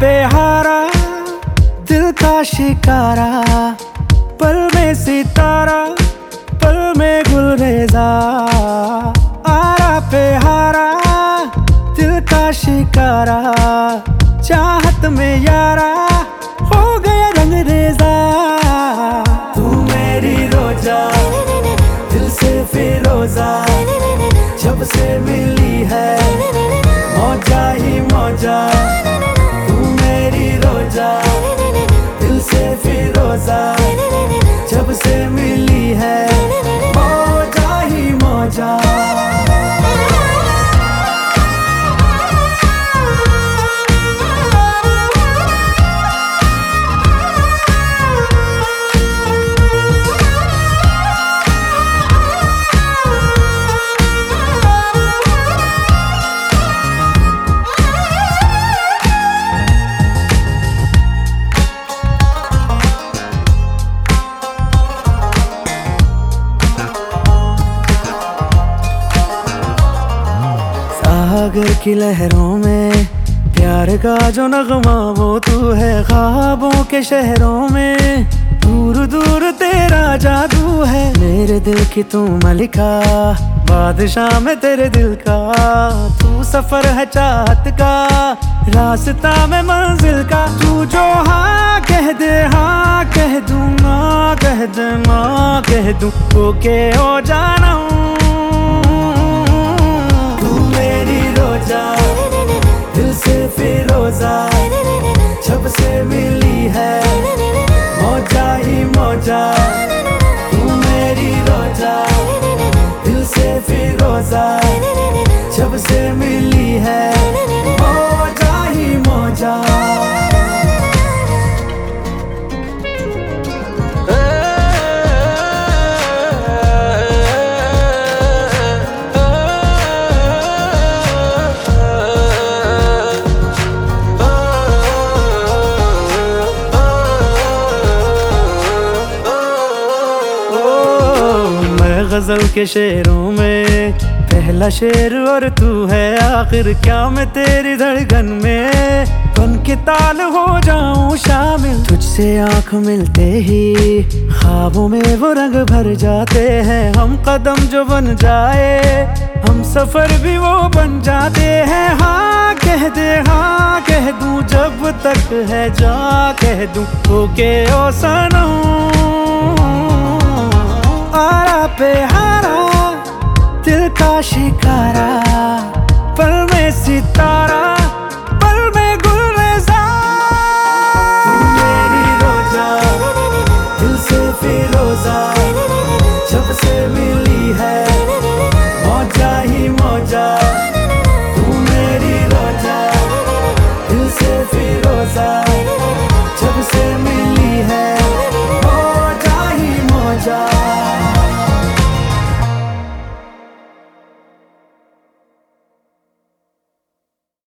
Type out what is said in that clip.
पे हारा, दिल का शिकारा, पल में सितारा, पल में गुलरेजा। आरा पे हारा, दिल का शिकारा, चाहत में यारा, हो गया रंग रेजा तू मेरी रोजा, दिल से फिरोजा, जब से मिली है, मौजा ही मौजा। फिरोजा सागर की लहरों में, प्यार का जो नगमा वो तू है ख्वाबों के शहरों में। दूर दूर तेरा जादू है, मेरे दिल की तू मलिका, बादशाह में तेरे दिल का। तू सफ़र है चाहत का, रास्ता में मंजिल का। तू जो हाँ कह दे हाँ कह दूँगा, कह दे माँ, कह दूँ, ओके हो जाना गज़ल के शेरों में। पहला शेर और तू है आखिर क्या मैं तेरी धड़कन में? बन के ताल हो जाऊँ शामिल। तुझसे आँख मिलते ही ख्वाबों में वो रंग भर जाते हैं। हम कदम जो बन जाए, हम सफ़र भी वो बन जाते हैं। हाँ कह दे हाँ कह दूँ, जब तक है जा, कह दूँ ओके ओ सनम শিকারা